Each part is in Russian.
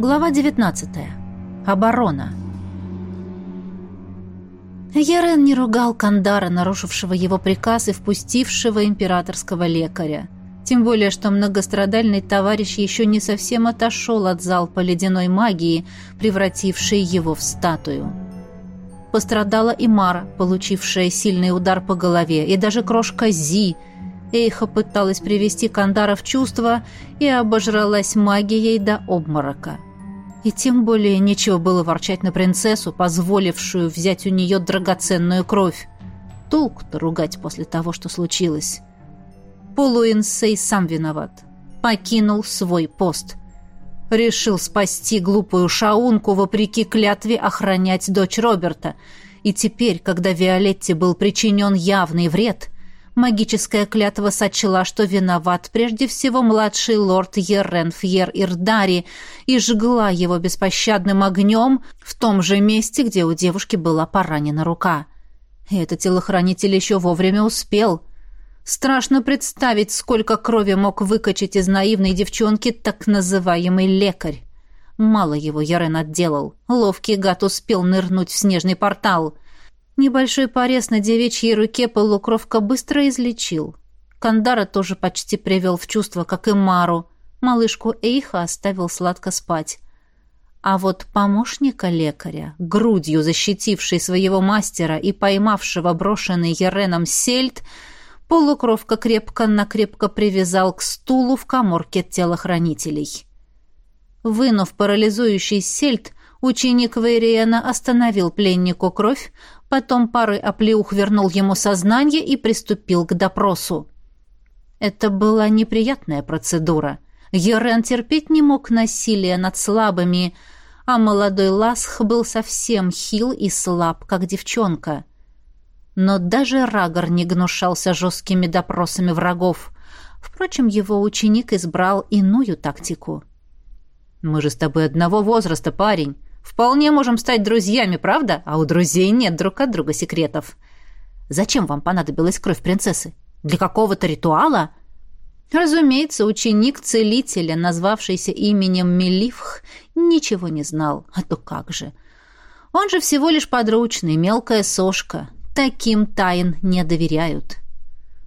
Глава 19. Оборона. Ярен не ругал Кандара, нарушившего его приказ и впустившего императорского лекаря. Тем более, что многострадальный товарищ еще не совсем отошел от залпа ледяной магии, превратившей его в статую. Пострадала и Мара, получившая сильный удар по голове, и даже крошка Зи. Эйха пыталась привести Кандара в чувство и обожралась магией до обморока. И тем более нечего было ворчать на принцессу, позволившую взять у нее драгоценную кровь. Толк-то ругать после того, что случилось. Полуинсей сам виноват. Покинул свой пост. Решил спасти глупую шаунку вопреки клятве охранять дочь Роберта. И теперь, когда Виолетте был причинен явный вред, Магическая клятва сочла, что виноват прежде всего младший лорд Ерен Фьер Ирдари и жгла его беспощадным огнем в том же месте, где у девушки была поранена рука. И этот телохранитель еще вовремя успел. Страшно представить, сколько крови мог выкачать из наивной девчонки так называемый лекарь. Мало его Ерен отделал. Ловкий гад успел нырнуть в снежный портал — Небольшой порез на девичьей руке полукровка быстро излечил. Кандара тоже почти привел в чувство, как и Мару. Малышку Эйха оставил сладко спать. А вот помощника лекаря, грудью защитивший своего мастера и поймавшего брошенный Ереном сельдь, полукровка крепко-накрепко привязал к стулу в коморке телохранителей. Вынув парализующий сельдь, ученик Вейриена остановил пленнику кровь, Потом парой оплеух вернул ему сознание и приступил к допросу. Это была неприятная процедура. Ерен терпеть не мог насилия над слабыми, а молодой Ласх был совсем хил и слаб, как девчонка. Но даже Рагор не гнушался жесткими допросами врагов. Впрочем, его ученик избрал иную тактику. «Мы же с тобой одного возраста, парень. Вполне можем стать друзьями, правда? А у друзей нет друг от друга секретов. Зачем вам понадобилась кровь принцессы? Для какого-то ритуала? Разумеется, ученик целителя, назвавшийся именем Мелифх, ничего не знал. А то как же? Он же всего лишь подручный, мелкая сошка. Таким тайн не доверяют.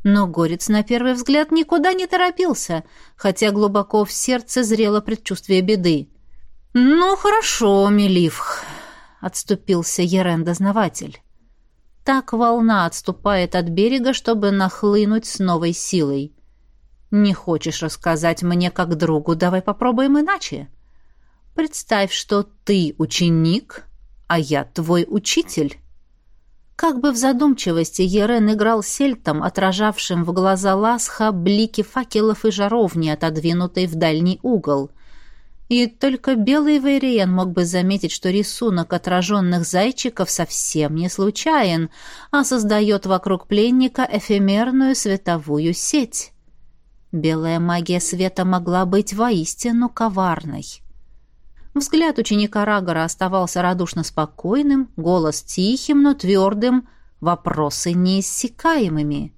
Но Горец на первый взгляд никуда не торопился, хотя глубоко в сердце зрело предчувствие беды. «Ну, хорошо, Мелифх», — отступился Ерен-дознаватель. «Так волна отступает от берега, чтобы нахлынуть с новой силой. Не хочешь рассказать мне как другу, давай попробуем иначе. Представь, что ты ученик, а я твой учитель». Как бы в задумчивости Ерен играл сельтом, отражавшим в глаза Ласха блики факелов и жаровни, отодвинутой в дальний угол — и только белый Вейриен мог бы заметить, что рисунок отраженных зайчиков совсем не случайен, а создает вокруг пленника эфемерную световую сеть. Белая магия света могла быть воистину коварной. Взгляд ученика Рагора оставался радушно спокойным, голос тихим, но твердым, вопросы неиссякаемыми.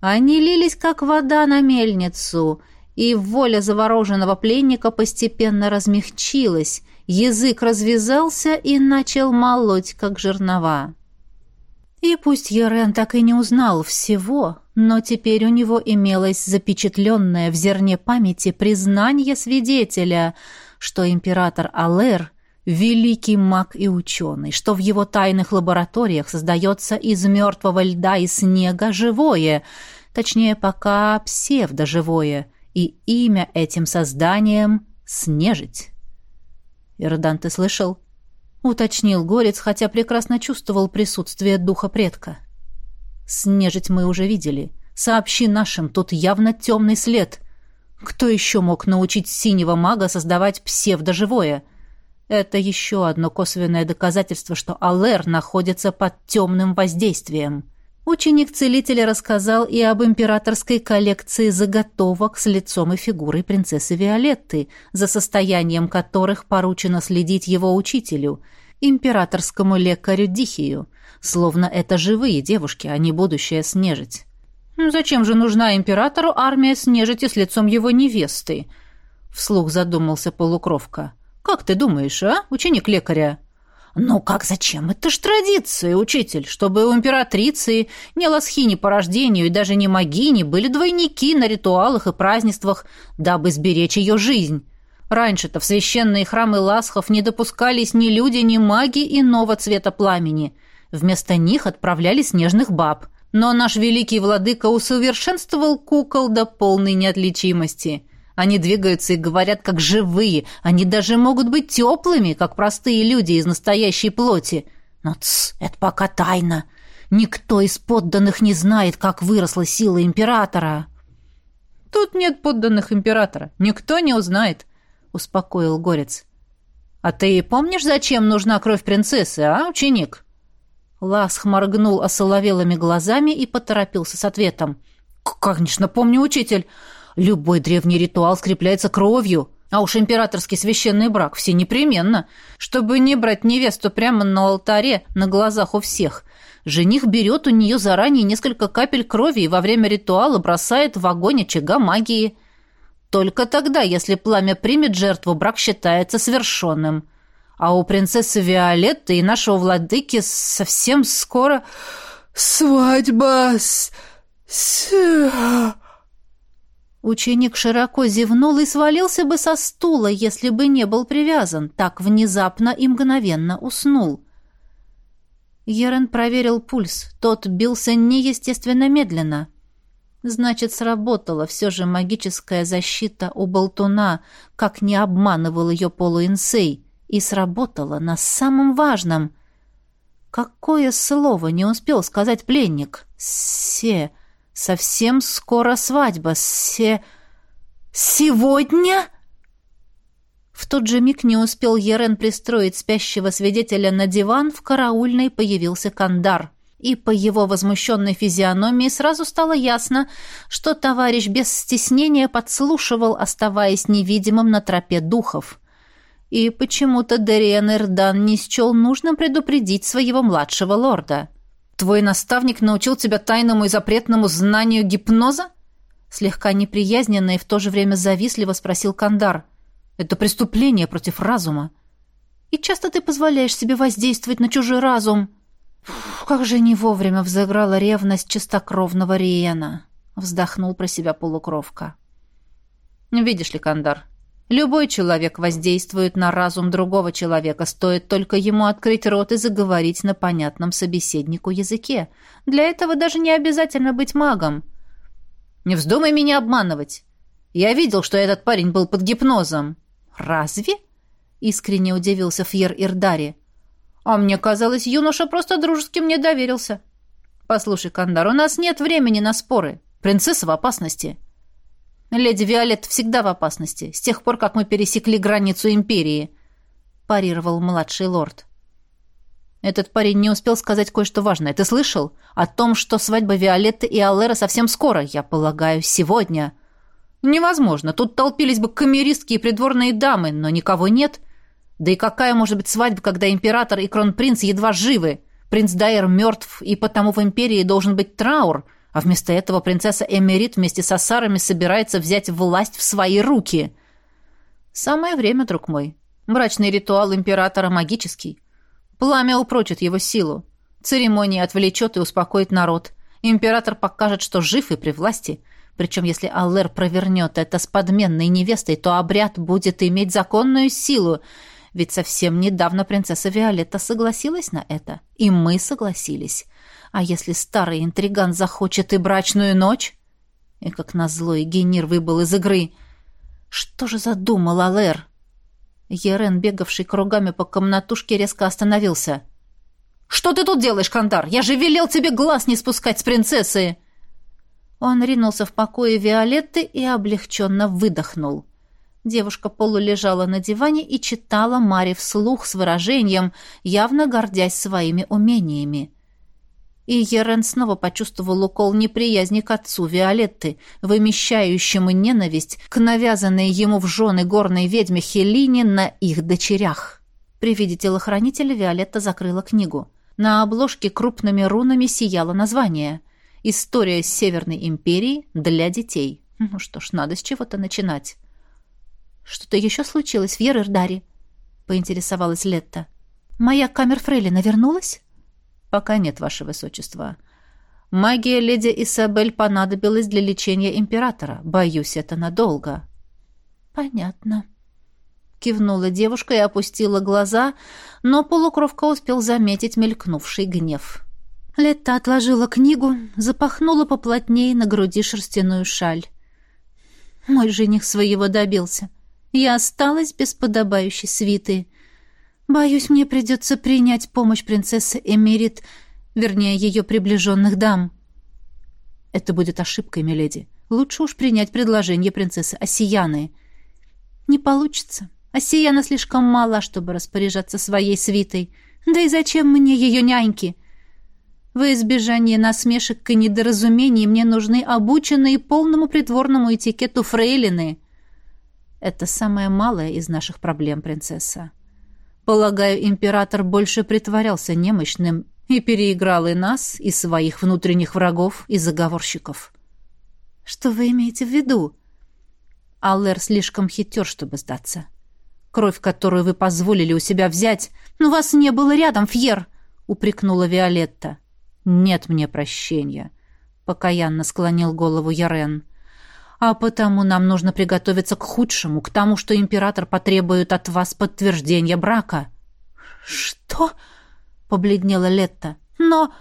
Они лились, как вода на мельницу — и воля завороженного пленника постепенно размягчилась, язык развязался и начал молоть, как жернова. И пусть Ерен так и не узнал всего, но теперь у него имелось запечатленное в зерне памяти признание свидетеля, что император Алэр — великий маг и ученый, что в его тайных лабораториях создается из мертвого льда и снега живое, точнее, пока псевдоживое — и имя этим созданием — Снежить. «Ирдан, ты слышал?» — уточнил Горец, хотя прекрасно чувствовал присутствие духа предка. «Снежить мы уже видели. Сообщи нашим, тут явно темный след. Кто еще мог научить синего мага создавать псевдоживое?» Это еще одно косвенное доказательство, что Алэр находится под темным воздействием. Ученик целителя рассказал и об императорской коллекции заготовок с лицом и фигурой принцессы Виолетты, за состоянием которых поручено следить его учителю, императорскому лекарю Дихию, словно это живые девушки, а не будущая снежить. «Зачем же нужна императору армия снежити с лицом его невесты?» — вслух задумался полукровка. Как ты думаешь, а, ученик лекаря?» «Ну как зачем? Это ж традиция, учитель, чтобы у императрицы ни лосхини по рождению и даже не магини были двойники на ритуалах и празднествах, дабы сберечь ее жизнь. Раньше-то в священные храмы ласхов не допускались ни люди, ни маги иного цвета пламени. Вместо них отправляли снежных баб. Но наш великий владыка усовершенствовал кукол до полной неотличимости». Они двигаются и говорят как живые. Они даже могут быть теплыми, как простые люди из настоящей плоти. Но тс, это пока тайна. Никто из подданных не знает, как выросла сила императора. Тут нет подданных императора. Никто не узнает, успокоил Горец. А ты помнишь, зачем нужна кровь принцессы, а, ученик? Ласх моргнул осоловелыми глазами и поторопился с ответом. «Конечно, помню, учитель. Любой древний ритуал скрепляется кровью, а уж императорский священный брак все непременно, чтобы не брать невесту прямо на алтаре на глазах у всех. Жених берет у нее заранее несколько капель крови и во время ритуала бросает в огонь очага магии. Только тогда, если пламя примет жертву, брак считается совершенным. А у принцессы Виолетты и нашего владыки совсем скоро свадьба с... с... Ученик широко зевнул и свалился бы со стула, если бы не был привязан. Так внезапно и мгновенно уснул. Ерен проверил пульс. Тот бился неестественно медленно. Значит, сработала все же магическая защита у болтуна, как не обманывал ее полуинсей. И сработала на самом важном. Какое слово не успел сказать пленник? «Се...» Совсем скоро свадьба. Се... Сегодня? В тот же миг не успел Ерен пристроить спящего свидетеля на диван, в караульной появился Кандар. И по его возмущенной физиономии сразу стало ясно, что товарищ без стеснения подслушивал, оставаясь невидимым на тропе духов. И почему-то Дериан Ирдан не счел нужным предупредить своего младшего лорда. — Твой наставник научил тебя тайному и запретному знанию гипноза? Слегка неприязненно и в то же время завистливо спросил Кандар. Это преступление против разума. И часто ты позволяешь себе воздействовать на чужой разум. Фу, как же не вовремя взыграла ревность чистокровного Риена. Вздохнул про себя полукровка. Видишь ли, Кандар, Любой человек воздействует на разум другого человека, стоит только ему открыть рот и заговорить на понятном собеседнику языке. Для этого даже не обязательно быть магом. Не вздумай меня обманывать. Я видел, что этот парень был под гипнозом. Разве? Искренне удивился Фьер Ирдари. А мне казалось, юноша просто дружески мне доверился. Послушай, Кандар, у нас нет времени на споры. Принцесса в опасности. — Леди Виолет всегда в опасности, с тех пор, как мы пересекли границу империи», — парировал младший лорд. «Этот парень не успел сказать кое-что важное. Ты слышал? О том, что свадьба Виолетты и Аллера совсем скоро, я полагаю, сегодня». «Невозможно. Тут толпились бы камеристки и придворные дамы, но никого нет. Да и какая может быть свадьба, когда император и кронпринц едва живы? Принц Дайер мертв, и потому в империи должен быть траур». А вместо этого принцесса Эмерит вместе с Асарами собирается взять власть в свои руки. Самое время, друг мой. Брачный ритуал императора магический. Пламя упрочит его силу. Церемония отвлечет и успокоит народ. Император покажет, что жив и при власти. Причем, если Аллер провернет это с подменной невестой, то обряд будет иметь законную силу. Ведь совсем недавно принцесса Виолетта согласилась на это. И мы согласились. А если старый интриган захочет и брачную ночь? И как назло Егенир выбыл из игры. Что же задумал Алэр? Ерен, бегавший кругами по комнатушке, резко остановился. «Что ты тут делаешь, Кандар? Я же велел тебе глаз не спускать с принцессы!» Он ринулся в покое Виолетты и облегченно выдохнул. Девушка полулежала на диване и читала Маре вслух с выражением, явно гордясь своими умениями и Ерен снова почувствовал укол неприязни к отцу Виолетты, вымещающему ненависть к навязанной ему в жены горной ведьме Хелине на их дочерях. При виде телохранителя Виолетта закрыла книгу. На обложке крупными рунами сияло название «История Северной империи для детей». Ну что ж, надо с чего-то начинать. «Что-то еще случилось в Ерердаре?» поинтересовалась Летта. «Моя камерфрейлина вернулась?» «Пока нет, ваше высочество. Магия леди Исабель понадобилась для лечения императора. Боюсь, это надолго». «Понятно», — кивнула девушка и опустила глаза, но полукровка успел заметить мелькнувший гнев. Летта отложила книгу, запахнула поплотнее на груди шерстяную шаль. Мой жених своего добился. Я осталась без подобающей свиты. Боюсь, мне придется принять помощь принцессы Эмирит, вернее, ее приближенных дам. Это будет ошибкой, миледи. Лучше уж принять предложение принцессы Осияны. Не получится. Осияна слишком мала, чтобы распоряжаться своей свитой. Да и зачем мне ее няньки? Во избежание насмешек и недоразумений мне нужны обученные полному придворному этикету фрейлины. Это самое малое из наших проблем, принцесса. Полагаю, император больше притворялся немощным и переиграл и нас, и своих внутренних врагов, и заговорщиков. Что вы имеете в виду? Аллер слишком хитер, чтобы сдаться. Кровь, которую вы позволили у себя взять... Но вас не было рядом, Фьер! — упрекнула Виолетта. «Нет мне прощения», — покаянно склонил голову Ярен. «А потому нам нужно приготовиться к худшему, к тому, что император потребует от вас подтверждения брака». «Что?» — побледнела Летта. «Но...»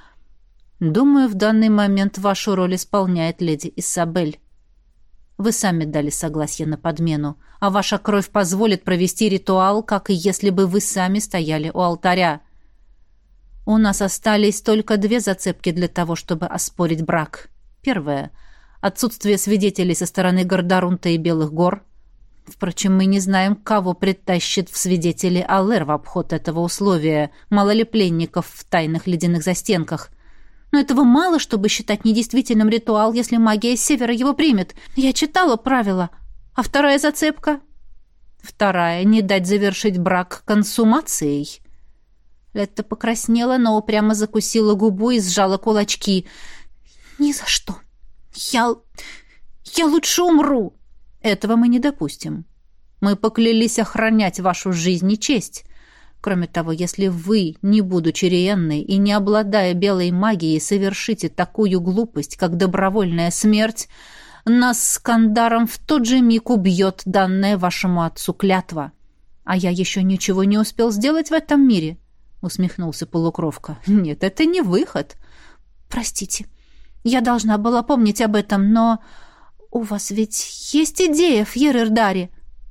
«Думаю, в данный момент вашу роль исполняет леди Исабель. Вы сами дали согласие на подмену, а ваша кровь позволит провести ритуал, как и если бы вы сами стояли у алтаря». У нас остались только две зацепки для того, чтобы оспорить брак. Первое — отсутствие свидетелей со стороны Гордарунта и Белых гор. Впрочем, мы не знаем, кого притащит в свидетели Аллер в обход этого условия, мало ли пленников в тайных ледяных застенках. Но этого мало, чтобы считать недействительным ритуал, если магия севера его примет. Я читала правила. А вторая зацепка? Вторая — не дать завершить брак консумацией — Летта покраснела, но упрямо закусила губу и сжала кулачки. «Ни за что! Я... я лучше умру!» «Этого мы не допустим. Мы поклялись охранять вашу жизнь и честь. Кроме того, если вы, не будучи Риенной и не обладая белой магией, совершите такую глупость, как добровольная смерть, нас с Кандаром в тот же миг убьет данная вашему отцу клятва. А я еще ничего не успел сделать в этом мире. — усмехнулся полукровка. «Нет, это не выход». «Простите, я должна была помнить об этом, но у вас ведь есть идея, Фьер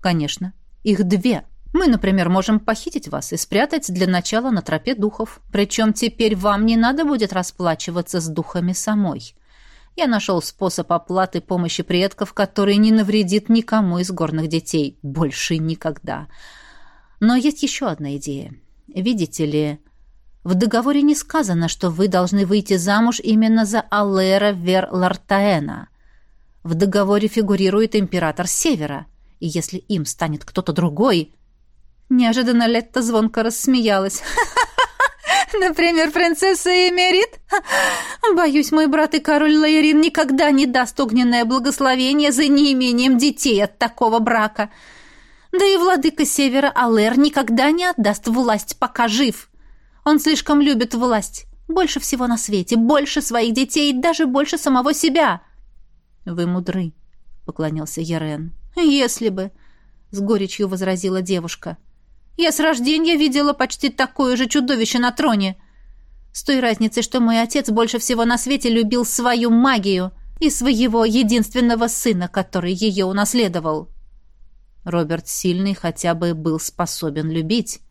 «Конечно. Их две. Мы, например, можем похитить вас и спрятать для начала на тропе духов. Причем теперь вам не надо будет расплачиваться с духами самой. Я нашел способ оплаты помощи предков, который не навредит никому из горных детей. Больше никогда. Но есть еще одна идея. Видите ли, в договоре не сказано, что вы должны выйти замуж именно за Аллера Вер Лартаэна. В договоре фигурирует император Севера, и если им станет кто-то другой... Неожиданно Летта звонко рассмеялась. Например, принцесса Эмерит? Боюсь, мой брат и король Лаирин никогда не даст огненное благословение за неимением детей от такого брака. Да и владыка Севера Алэр никогда не отдаст власть, пока жив. Он слишком любит власть. Больше всего на свете, больше своих детей, даже больше самого себя. Вы мудры, поклонился Ярен. Если бы, с горечью возразила девушка. Я с рождения видела почти такое же чудовище на троне. С той разницей, что мой отец больше всего на свете любил свою магию и своего единственного сына, который ее унаследовал. Роберт Сильный хотя бы был способен любить.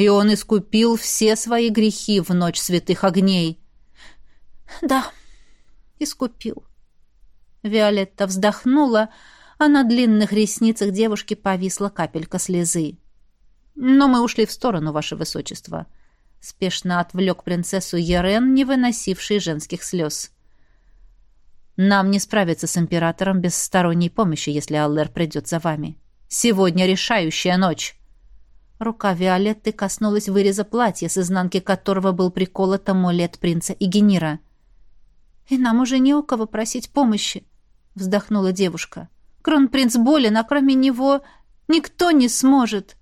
И он искупил все свои грехи в ночь святых огней. «Да, искупил». Виолетта вздохнула, а на длинных ресницах девушки повисла капелька слезы. «Но мы ушли в сторону, ваше высочество», — спешно отвлек принцессу Ерен, не выносивший женских слез. «Нам не справиться с императором без сторонней помощи, если Аллер придет за вами». Сегодня решающая ночь. Рука Виолетты коснулась выреза платья, с изнанки которого был приколот амулет принца Игенира. «И нам уже не у кого просить помощи», — вздохнула девушка. «Кронпринц болен, а кроме него никто не сможет».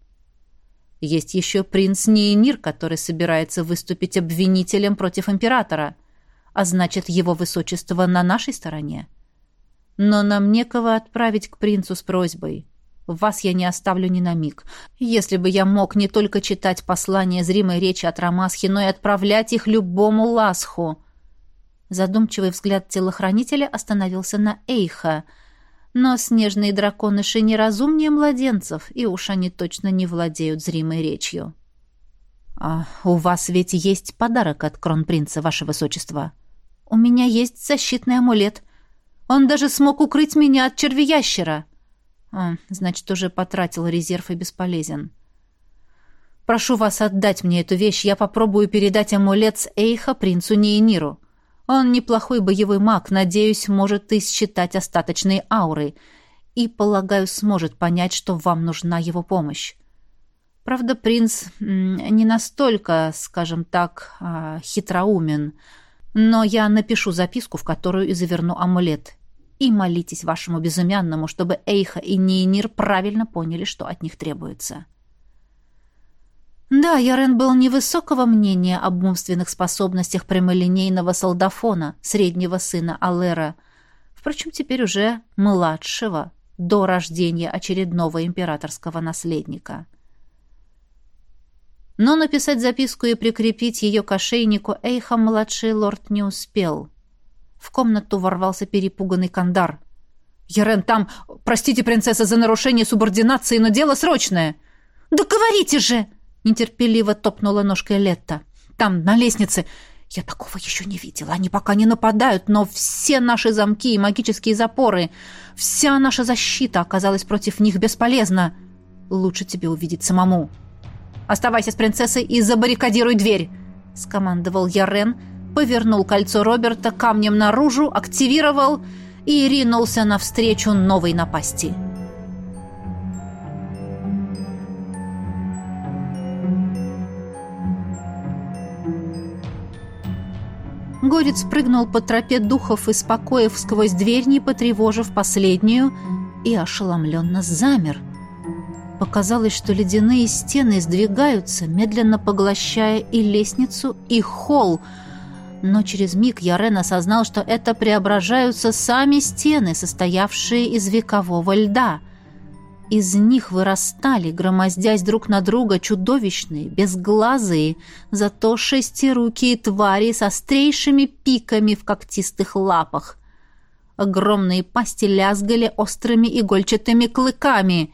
Есть еще принц Нейнир, который собирается выступить обвинителем против императора, а значит, его высочество на нашей стороне. Но нам некого отправить к принцу с просьбой. Вас я не оставлю ни на миг. Если бы я мог не только читать послания зримой речи от Рамасхи, но и отправлять их любому ласху. Задумчивый взгляд телохранителя остановился на Эйха — но снежные драконыши неразумнее младенцев, и уж они точно не владеют зримой речью. «А у вас ведь есть подарок от кронпринца, ваше высочество?» «У меня есть защитный амулет. Он даже смог укрыть меня от червящера». «А, значит, уже потратил резерв и бесполезен». «Прошу вас отдать мне эту вещь. Я попробую передать амулет с Эйха принцу Нейниру. Он неплохой боевой маг, надеюсь, может и считать остаточные ауры. И, полагаю, сможет понять, что вам нужна его помощь. Правда, принц не настолько, скажем так, а, хитроумен. Но я напишу записку, в которую и заверну амулет. И молитесь вашему безымянному, чтобы Эйха и Нейнир правильно поняли, что от них требуется. Да, Ярен был невысокого мнения об умственных способностях прямолинейного солдафона, среднего сына Алера, впрочем, теперь уже младшего, до рождения очередного императорского наследника. Но написать записку и прикрепить ее к ошейнику Эйха младший лорд не успел. В комнату ворвался перепуганный Кандар. «Ярен, там... Простите, принцесса, за нарушение субординации, но дело срочное!» «Да говорите же!» нетерпеливо топнула ножкой Летта. «Там, на лестнице. Я такого еще не видела. Они пока не нападают, но все наши замки и магические запоры, вся наша защита оказалась против них бесполезна. Лучше тебе увидеть самому. Оставайся с принцессой и забаррикадируй дверь!» — скомандовал Ярен, повернул кольцо Роберта камнем наружу, активировал и ринулся навстречу новой напасти. Горец прыгнул по тропе духов из покоев сквозь дверь, не потревожив последнюю, и ошеломленно замер. Показалось, что ледяные стены сдвигаются, медленно поглощая и лестницу, и холл, но через миг Ярен осознал, что это преображаются сами стены, состоявшие из векового льда. Из них вырастали, громоздясь друг на друга, чудовищные, безглазые, зато шестирукие твари с острейшими пиками в когтистых лапах. Огромные пасти лязгали острыми игольчатыми клыками,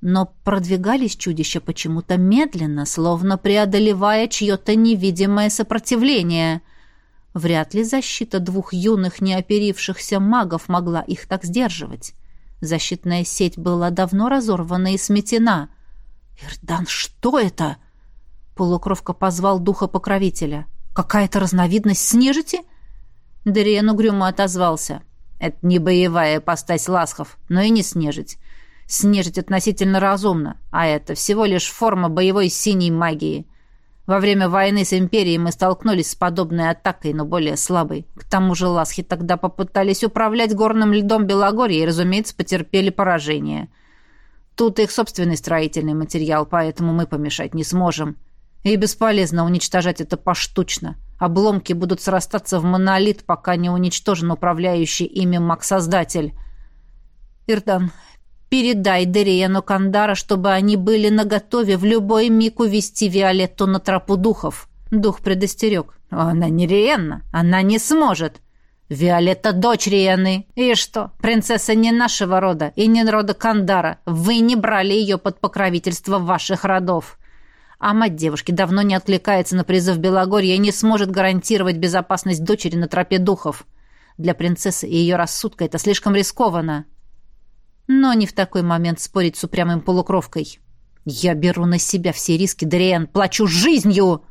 но продвигались чудища почему-то медленно, словно преодолевая чье-то невидимое сопротивление. Вряд ли защита двух юных неоперившихся магов могла их так сдерживать. Защитная сеть была давно разорвана и сметена. «Ирдан, что это?» Полукровка позвал духа покровителя. «Какая-то разновидность снежити?» Дариен угрюмо отозвался. «Это не боевая ипостась ласхов, но и не снежить. Снежить относительно разумно, а это всего лишь форма боевой синей магии. Во время войны с Империей мы столкнулись с подобной атакой, но более слабой. К тому же ласхи тогда попытались управлять горным льдом Белогорья и, разумеется, потерпели поражение. Тут их собственный строительный материал, поэтому мы помешать не сможем. И бесполезно уничтожать это поштучно. Обломки будут срастаться в монолит, пока не уничтожен управляющий ими маг-создатель. Ирдан, Передай Дериену Кандара, чтобы они были наготове в любой миг увести Виолетту на тропу духов. Дух предостерег. Она не Риенна, она не сможет. Виолетта дочь Риены. И что, принцесса не нашего рода и не рода Кандара. Вы не брали ее под покровительство ваших родов. А мать девушки давно не откликается на призыв Белогорья и не сможет гарантировать безопасность дочери на тропе духов. Для принцессы и ее рассудка это слишком рискованно. Но не в такой момент спорить с упрямым полукровкой. «Я беру на себя все риски, Дриен, плачу жизнью!»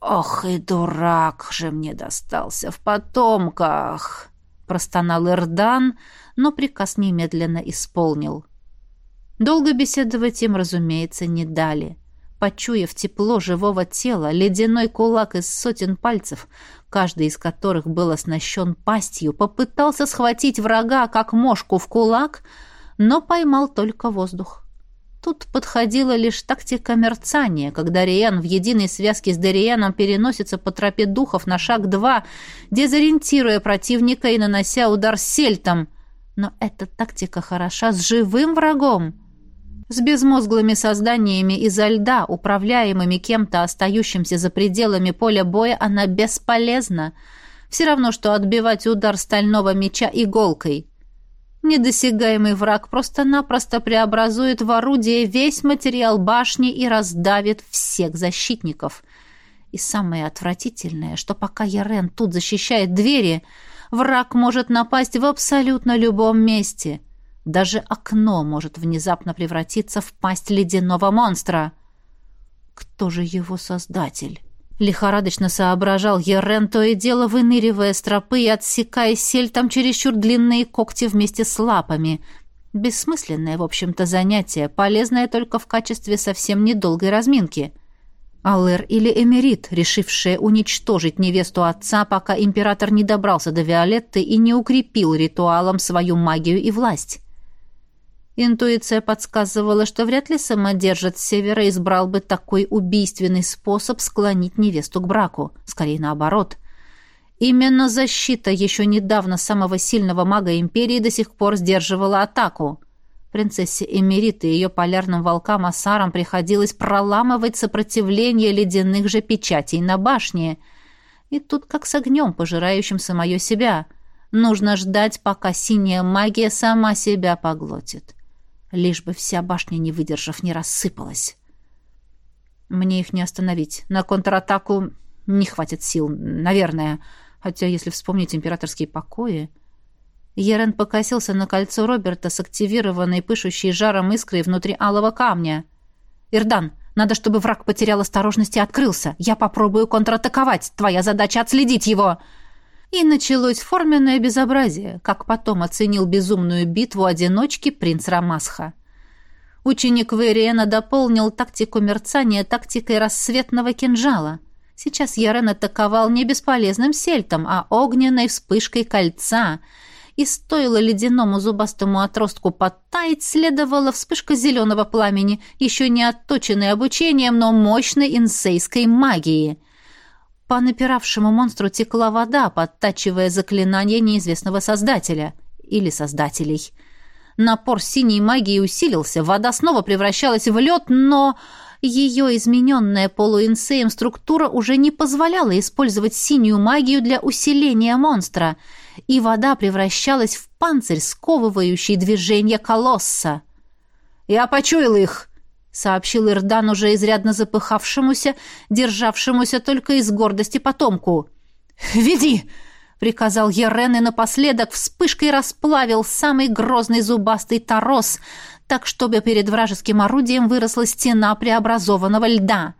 «Ох и дурак же мне достался в потомках!» Простонал Эрдан, но приказ немедленно исполнил. Долго беседовать им, разумеется, не дали. Почуяв тепло живого тела, ледяной кулак из сотен пальцев каждый из которых был оснащен пастью, попытался схватить врага, как мошку в кулак, но поймал только воздух. Тут подходила лишь тактика мерцания, когда Риан в единой связке с Дарианом переносится по тропе духов на шаг два, дезориентируя противника и нанося удар сельтом. Но эта тактика хороша с живым врагом. С безмозглыми созданиями изо льда, управляемыми кем-то, остающимся за пределами поля боя, она бесполезна. Все равно, что отбивать удар стального меча иголкой — Недосягаемый враг просто-напросто преобразует в орудие весь материал башни и раздавит всех защитников. И самое отвратительное, что пока Ярен тут защищает двери, враг может напасть в абсолютно любом месте. Даже окно может внезапно превратиться в пасть ледяного монстра. Кто же его создатель? Лихорадочно соображал Ерен, то и дело выныривая с тропы и отсекая сельтом чересчур длинные когти вместе с лапами. Бессмысленное, в общем-то, занятие, полезное только в качестве совсем недолгой разминки. Алэр или Эмерит, решившие уничтожить невесту отца, пока император не добрался до Виолетты и не укрепил ритуалом свою магию и власть. Интуиция подсказывала, что вряд ли самодержец Севера избрал бы такой убийственный способ склонить невесту к браку. Скорее наоборот. Именно защита еще недавно самого сильного мага Империи до сих пор сдерживала атаку. Принцессе Эмерит и ее полярным волкам Асарам приходилось проламывать сопротивление ледяных же печатей на башне. И тут как с огнем, пожирающим самое себя. Нужно ждать, пока синяя магия сама себя поглотит лишь бы вся башня, не выдержав, не рассыпалась. Мне их не остановить. На контратаку не хватит сил, наверное. Хотя, если вспомнить императорские покои... Ерен покосился на кольцо Роберта с активированной, пышущей жаром искрой внутри алого камня. «Ирдан, надо, чтобы враг потерял осторожность и открылся. Я попробую контратаковать. Твоя задача — отследить его!» И началось форменное безобразие, как потом оценил безумную битву одиночки принц Рамасха. Ученик Вериена дополнил тактику мерцания тактикой рассветного кинжала. Сейчас Ярен атаковал не бесполезным сельтом, а огненной вспышкой кольца. И стоило ледяному зубастому отростку подтаять, следовала вспышка зеленого пламени, еще не отточенной обучением, но мощной инсейской магии — по напиравшему монстру текла вода, подтачивая заклинание неизвестного создателя. Или создателей. Напор синей магии усилился, вода снова превращалась в лед, но ее измененная полуинсеем структура уже не позволяла использовать синюю магию для усиления монстра, и вода превращалась в панцирь, сковывающий движение колосса. «Я почуял их!» Сообщил Ирдан уже изрядно запыхавшемуся, державшемуся только из гордости потомку. «Веди!» — приказал Ерен и напоследок вспышкой расплавил самый грозный зубастый торос, так чтобы перед вражеским орудием выросла стена преобразованного льда.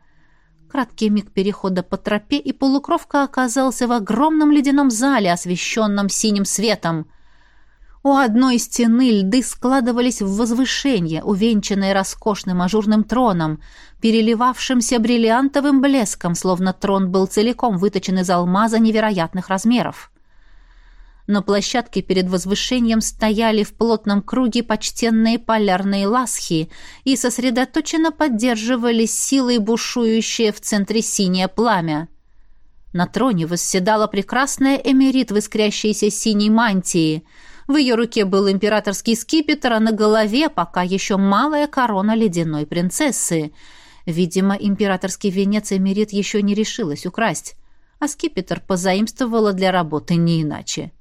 Краткий миг перехода по тропе, и полукровка оказался в огромном ледяном зале, освещенном синим светом — у одной стены льды складывались в возвышение, увенчанное роскошным ажурным троном, переливавшимся бриллиантовым блеском, словно трон был целиком выточен из алмаза невероятных размеров. На площадке перед возвышением стояли в плотном круге почтенные полярные ласхи и сосредоточенно поддерживали силой бушующее в центре синее пламя. На троне восседала прекрасная эмерит в искрящейся синей мантии — в ее руке был императорский скипетр, а на голове пока еще малая корона ледяной принцессы. Видимо, императорский венец Эмирит еще не решилась украсть, а скипетр позаимствовала для работы не иначе.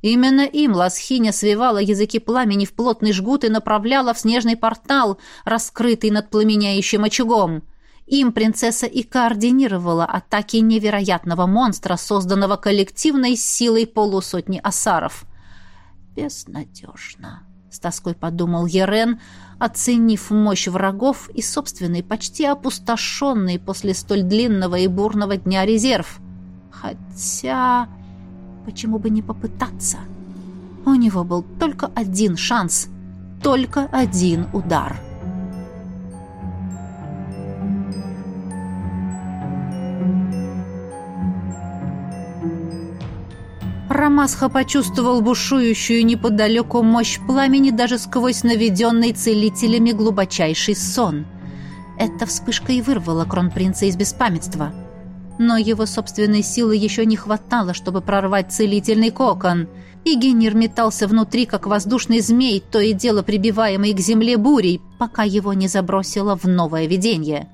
Именно им Ласхиня свивала языки пламени в плотный жгут и направляла в снежный портал, раскрытый над пламеняющим очагом. Им принцесса и координировала атаки невероятного монстра, созданного коллективной силой полусотни асаров безнадежно», — с тоской подумал Ерен, оценив мощь врагов и собственный, почти опустошенный после столь длинного и бурного дня резерв. Хотя... Почему бы не попытаться? У него был только один шанс, только один удар — Рамасха почувствовал бушующую неподалеку мощь пламени даже сквозь наведенный целителями глубочайший сон. Эта вспышка и вырвала кронпринца из беспамятства. Но его собственной силы еще не хватало, чтобы прорвать целительный кокон. И Генир метался внутри, как воздушный змей, то и дело прибиваемый к земле бурей, пока его не забросило в новое видение.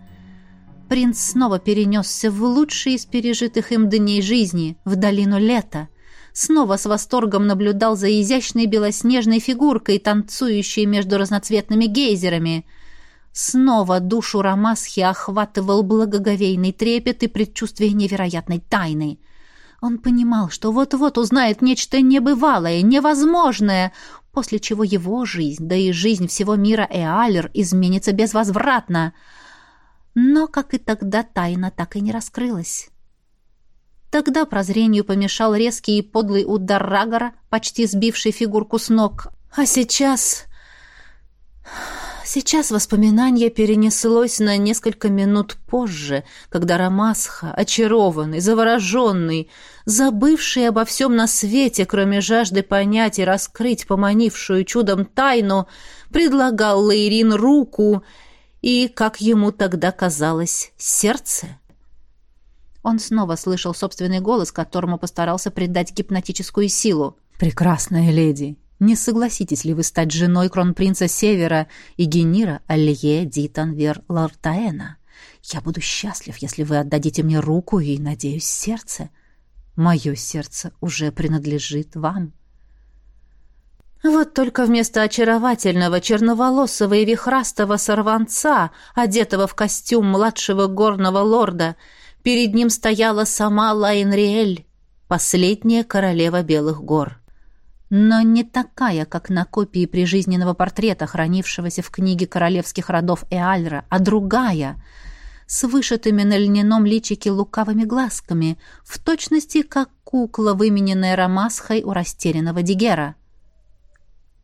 Принц снова перенесся в лучший из пережитых им дней жизни, в долину лета. Снова с восторгом наблюдал за изящной белоснежной фигуркой, танцующей между разноцветными гейзерами — Снова душу Рамасхи охватывал благоговейный трепет и предчувствие невероятной тайны. Он понимал, что вот-вот узнает нечто небывалое, невозможное, после чего его жизнь, да и жизнь всего мира Эалер изменится безвозвратно. Но, как и тогда, тайна так и не раскрылась. Тогда прозрению помешал резкий и подлый удар Рагора, почти сбивший фигурку с ног. А сейчас... Сейчас воспоминание перенеслось на несколько минут позже, когда Рамасха, очарованный, завороженный, забывший обо всем на свете, кроме жажды понять и раскрыть поманившую чудом тайну, предлагал Лейрин руку и, как ему тогда казалось, сердце. Он снова слышал собственный голос, которому постарался придать гипнотическую силу. «Прекрасная леди, не согласитесь ли вы стать женой кронпринца Севера и генира Алье Дитанвер Лартаэна? Я буду счастлив, если вы отдадите мне руку и, надеюсь, сердце. Мое сердце уже принадлежит вам». Вот только вместо очаровательного черноволосого и вихрастого сорванца, одетого в костюм младшего горного лорда, перед ним стояла сама Лайнриэль, последняя королева Белых гор но не такая, как на копии прижизненного портрета, хранившегося в книге королевских родов Эальра, а другая, с вышитыми на льняном личике лукавыми глазками, в точности как кукла, вымененная Рамасхой у растерянного Дигера.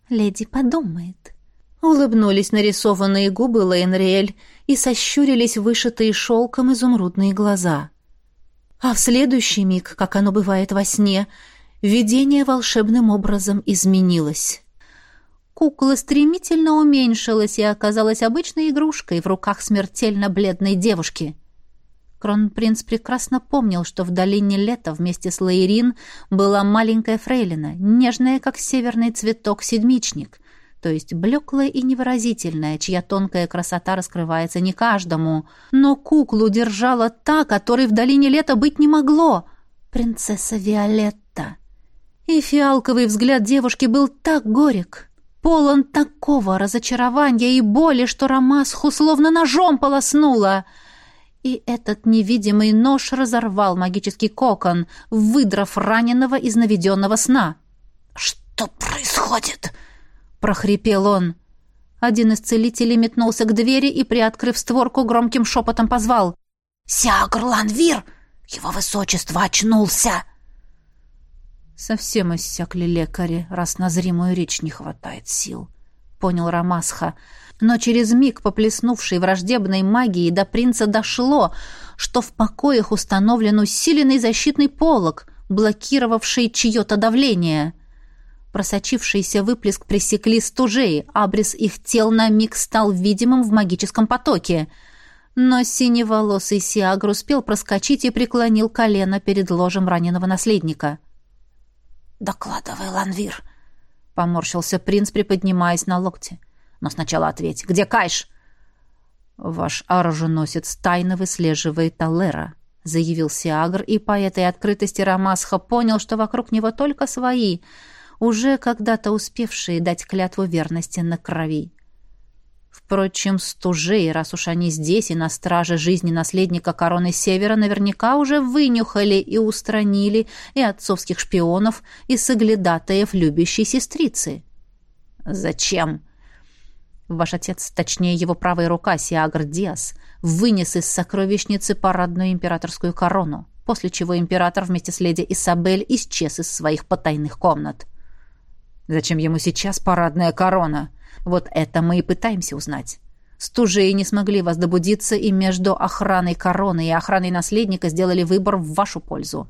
«Леди подумает», — улыбнулись нарисованные губы Лейнриэль и сощурились вышитые шелком изумрудные глаза. А в следующий миг, как оно бывает во сне, — Видение волшебным образом изменилось. Кукла стремительно уменьшилась и оказалась обычной игрушкой в руках смертельно бледной девушки. Кронпринц прекрасно помнил, что в долине лета вместе с Лаирин была маленькая фрейлина, нежная, как северный цветок, седмичник, то есть блеклая и невыразительная, чья тонкая красота раскрывается не каждому. Но куклу держала та, которой в долине лета быть не могло — принцесса Виолетта. И фиалковый взгляд девушки был так горек, полон такого разочарования и боли, что Рамасху словно ножом полоснула. И этот невидимый нож разорвал магический кокон, выдрав раненого из наведенного сна. «Что происходит?» — прохрипел он. Один из целителей метнулся к двери и, приоткрыв створку, громким шепотом позвал. «Сиагр! Его высочество очнулся!» Совсем иссякли лекари, раз на зримую речь не хватает сил, понял Рамасха. Но через миг, поплеснувшей враждебной магией, до принца дошло, что в покоях установлен усиленный защитный полог, блокировавший чье-то давление. Просочившийся выплеск пресекли стужей, абрис их тел на миг стал видимым в магическом потоке. Но синеволосый Сиагр успел проскочить и преклонил колено перед ложем раненого наследника — «Докладывай, Ланвир», — поморщился принц, приподнимаясь на локте. «Но сначала ответь, где Кайш?» «Ваш оруженосец тайно выслеживает Талера», — заявил Сиагр, и по этой открытости Рамасха понял, что вокруг него только свои, уже когда-то успевшие дать клятву верности на крови. Впрочем, стужей, раз уж они здесь и на страже жизни наследника короны Севера, наверняка уже вынюхали и устранили и отцовских шпионов, и соглядатаев любящей сестрицы. «Зачем?» Ваш отец, точнее его правая рука, Сиагр Диас, вынес из сокровищницы парадную императорскую корону, после чего император вместе с леди Исабель исчез из своих потайных комнат. «Зачем ему сейчас парадная корона?» Вот это мы и пытаемся узнать. Стужеи не смогли вас добудиться, и между охраной короны и охраной наследника сделали выбор в вашу пользу.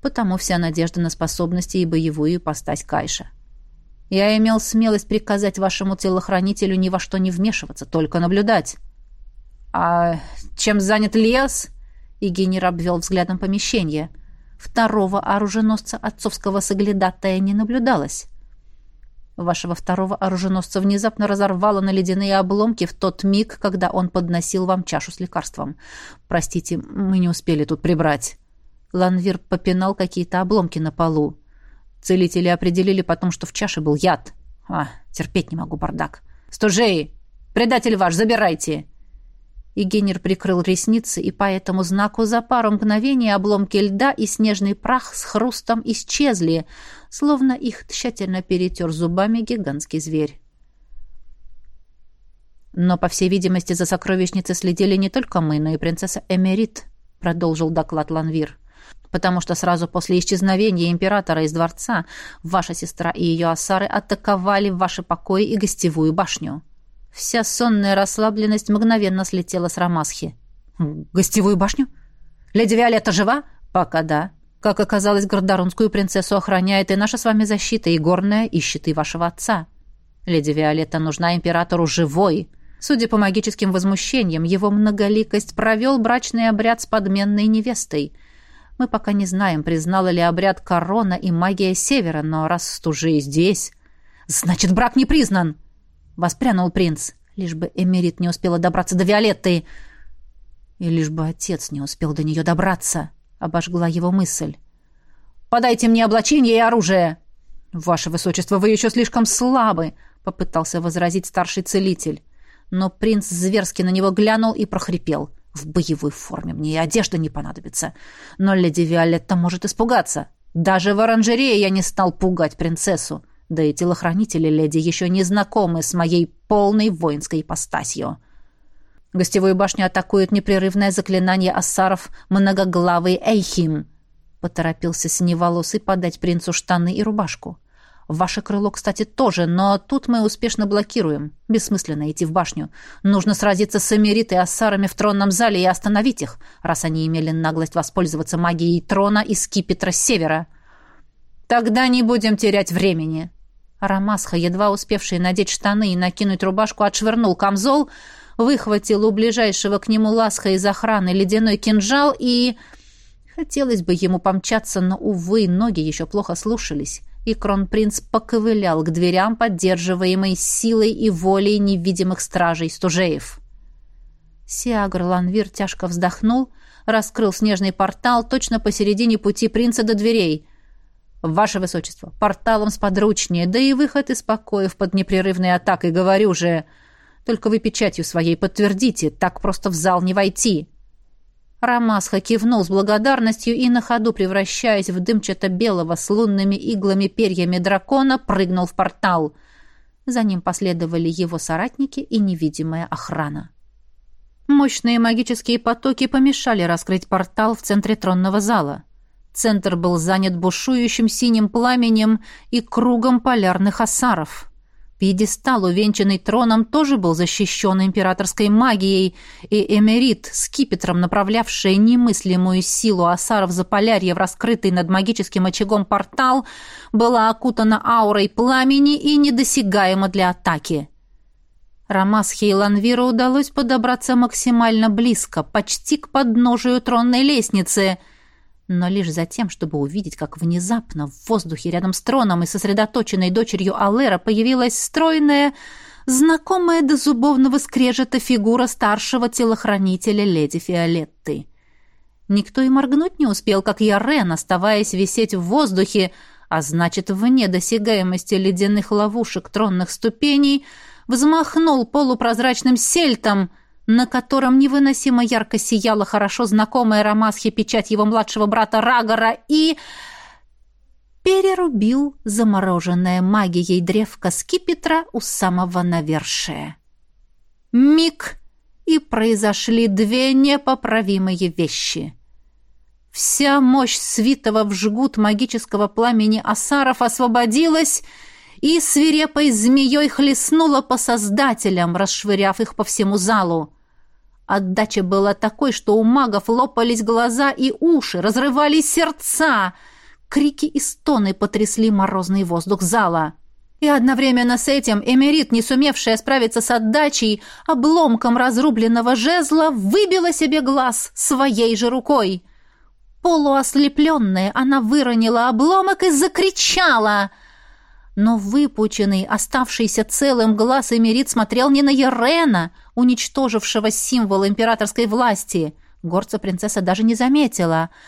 потому вся надежда на способности и боевую ипостась Кайша. Я имел смелость приказать вашему телохранителю ни во что не вмешиваться, только наблюдать. А чем занят лес? Игенер обвел взглядом помещение. Второго оруженосца отцовского соглядатая не наблюдалось. Вашего второго оруженосца внезапно разорвало на ледяные обломки в тот миг, когда он подносил вам чашу с лекарством. Простите, мы не успели тут прибрать. Ланвир попинал какие-то обломки на полу. Целители определили потом, что в чаше был яд. А, терпеть не могу бардак. Стужей! Предатель ваш, забирайте!» И Генер прикрыл ресницы, и по этому знаку за пару мгновений обломки льда и снежный прах с хрустом исчезли, словно их тщательно перетер зубами гигантский зверь. «Но, по всей видимости, за сокровищницей следили не только мы, но и принцесса Эмерит», — продолжил доклад Ланвир потому что сразу после исчезновения императора из дворца ваша сестра и ее осары атаковали ваши покои и гостевую башню. Вся сонная расслабленность мгновенно слетела с Рамасхи. «Гостевую башню? Леди Виолетта жива?» «Пока да. Как оказалось, гордорунскую принцессу охраняет и наша с вами защита, и горная, и щиты вашего отца. Леди Виолетта нужна императору живой». Судя по магическим возмущениям, его многоликость провел брачный обряд с подменной невестой. Мы пока не знаем, признала ли обряд корона и магия севера, но раз стужи здесь... «Значит, брак не признан!» — воспрянул принц. Лишь бы Эмерит не успела добраться до Виолетты. И лишь бы отец не успел до нее добраться, — обожгла его мысль. «Подайте мне облачение и оружие!» «Ваше высочество, вы еще слишком слабы!» — попытался возразить старший целитель. Но принц зверски на него глянул и прохрипел — в боевой форме мне и одежда не понадобится. Но леди Виолетта может испугаться. Даже в оранжерее я не стал пугать принцессу. Да и телохранители леди еще не знакомы с моей полной воинской ипостасью. Гостевую башню атакует непрерывное заклинание ассаров многоглавый Эйхим. Поторопился синеволосый подать принцу штаны и рубашку. Ваше крыло, кстати, тоже, но тут мы успешно блокируем. Бессмысленно идти в башню. Нужно сразиться с Эмерит и Ассарами в тронном зале и остановить их, раз они имели наглость воспользоваться магией трона и скипетра севера. Тогда не будем терять времени. Рамасха, едва успевший надеть штаны и накинуть рубашку, отшвырнул камзол, выхватил у ближайшего к нему ласха из охраны ледяной кинжал и... Хотелось бы ему помчаться, но, увы, ноги еще плохо слушались и кронпринц поковылял к дверям, поддерживаемой силой и волей невидимых стражей стужеев. Сиагр Ланвир тяжко вздохнул, раскрыл снежный портал точно посередине пути принца до дверей. «Ваше Высочество, порталом сподручнее, да и выход из покоев под непрерывной атакой, говорю же. Только вы печатью своей подтвердите, так просто в зал не войти». Рамасха кивнул с благодарностью и на ходу, превращаясь в дымчато-белого с лунными иглами перьями дракона, прыгнул в портал. За ним последовали его соратники и невидимая охрана. Мощные магические потоки помешали раскрыть портал в центре тронного зала. Центр был занят бушующим синим пламенем и кругом полярных осаров. Пьедестал, увенчанный троном, тоже был защищен императорской магией, и Эмерит, скипетром направлявшая немыслимую силу Асаров Заполярья в раскрытый над магическим очагом портал, была окутана аурой пламени и недосягаема для атаки. Рамасхе и Ланвиру удалось подобраться максимально близко, почти к подножию тронной лестницы — но лишь за тем, чтобы увидеть, как внезапно в воздухе рядом с троном и сосредоточенной дочерью Аллера появилась стройная, знакомая до зубовного скрежета фигура старшего телохранителя леди Фиолетты. Никто и моргнуть не успел, как Ярен, оставаясь висеть в воздухе, а значит, вне досягаемости ледяных ловушек тронных ступеней, взмахнул полупрозрачным сельтом — на котором невыносимо ярко сияла хорошо знакомая Рамасхе печать его младшего брата Рагора и... перерубил замороженная магией древко скипетра у самого навершия. Миг, и произошли две непоправимые вещи. Вся мощь свитого в жгут магического пламени Асаров освободилась и свирепой змеей хлестнула по создателям, расшвыряв их по всему залу. Отдача была такой, что у магов лопались глаза и уши, разрывались сердца — Крики и стоны потрясли морозный воздух зала. И одновременно с этим Эмерит, не сумевшая справиться с отдачей, обломком разрубленного жезла, выбила себе глаз своей же рукой. Полуослепленная, она выронила обломок и закричала. Но выпученный, оставшийся целым глаз Эмерит смотрел не на Ерена, уничтожившего символ императорской власти. Горца принцесса даже не заметила —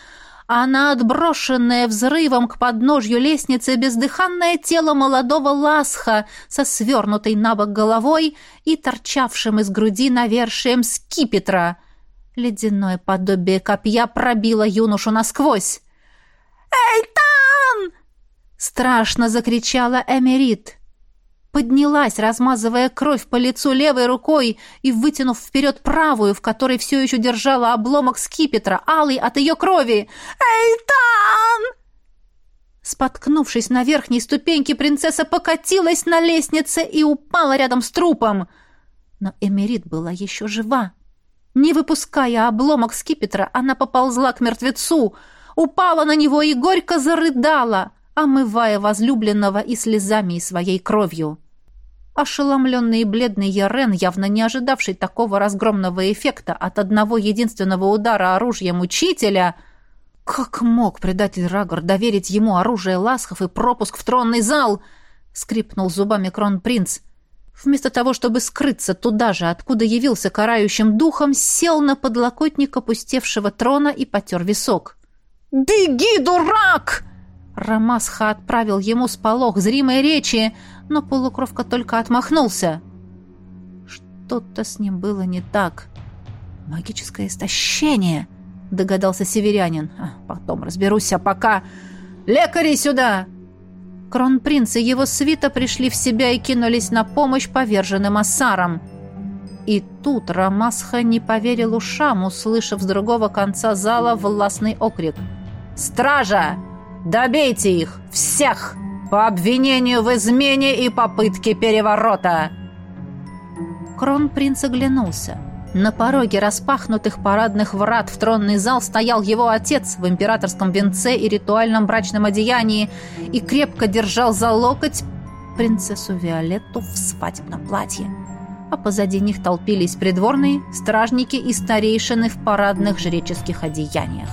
а на отброшенное взрывом к подножью лестницы бездыханное тело молодого ласха со свернутой на бок головой и торчавшим из груди навершием скипетра. Ледяное подобие копья пробило юношу насквозь. «Эйтан!» — страшно закричала Эмерит поднялась, размазывая кровь по лицу левой рукой и вытянув вперед правую, в которой все еще держала обломок скипетра, алый от ее крови. «Эйтан!» Споткнувшись на верхней ступеньке, принцесса покатилась на лестнице и упала рядом с трупом. Но Эмерит была еще жива. Не выпуская обломок скипетра, она поползла к мертвецу, упала на него и горько зарыдала, омывая возлюбленного и слезами, и своей кровью. Ошеломленный и бледный Ярен, явно не ожидавший такого разгромного эффекта от одного единственного удара оружием учителя... Как мог предатель Рагор доверить ему оружие ласхов и пропуск в тронный зал? Скрипнул зубами кронпринц. Вместо того, чтобы скрыться туда же, откуда явился карающим духом, сел на подлокотник опустевшего трона и потер висок. «Беги, дурак!» Рамасха отправил ему сполох зримой речи, но полукровка только отмахнулся. Что-то с ним было не так. «Магическое истощение», — догадался северянин. А, «Потом разберусь, а пока...» «Лекари сюда!» Кронпринц и его свита пришли в себя и кинулись на помощь поверженным ассарам. И тут Рамасха не поверил ушам, услышав с другого конца зала властный окрик. «Стража! Добейте их! Всех!» по обвинению в измене и попытке переворота!» Кронпринц оглянулся. На пороге распахнутых парадных врат в тронный зал стоял его отец в императорском венце и ритуальном брачном одеянии и крепко держал за локоть принцессу Виолетту в свадебном платье. А позади них толпились придворные, стражники и старейшины в парадных жреческих одеяниях.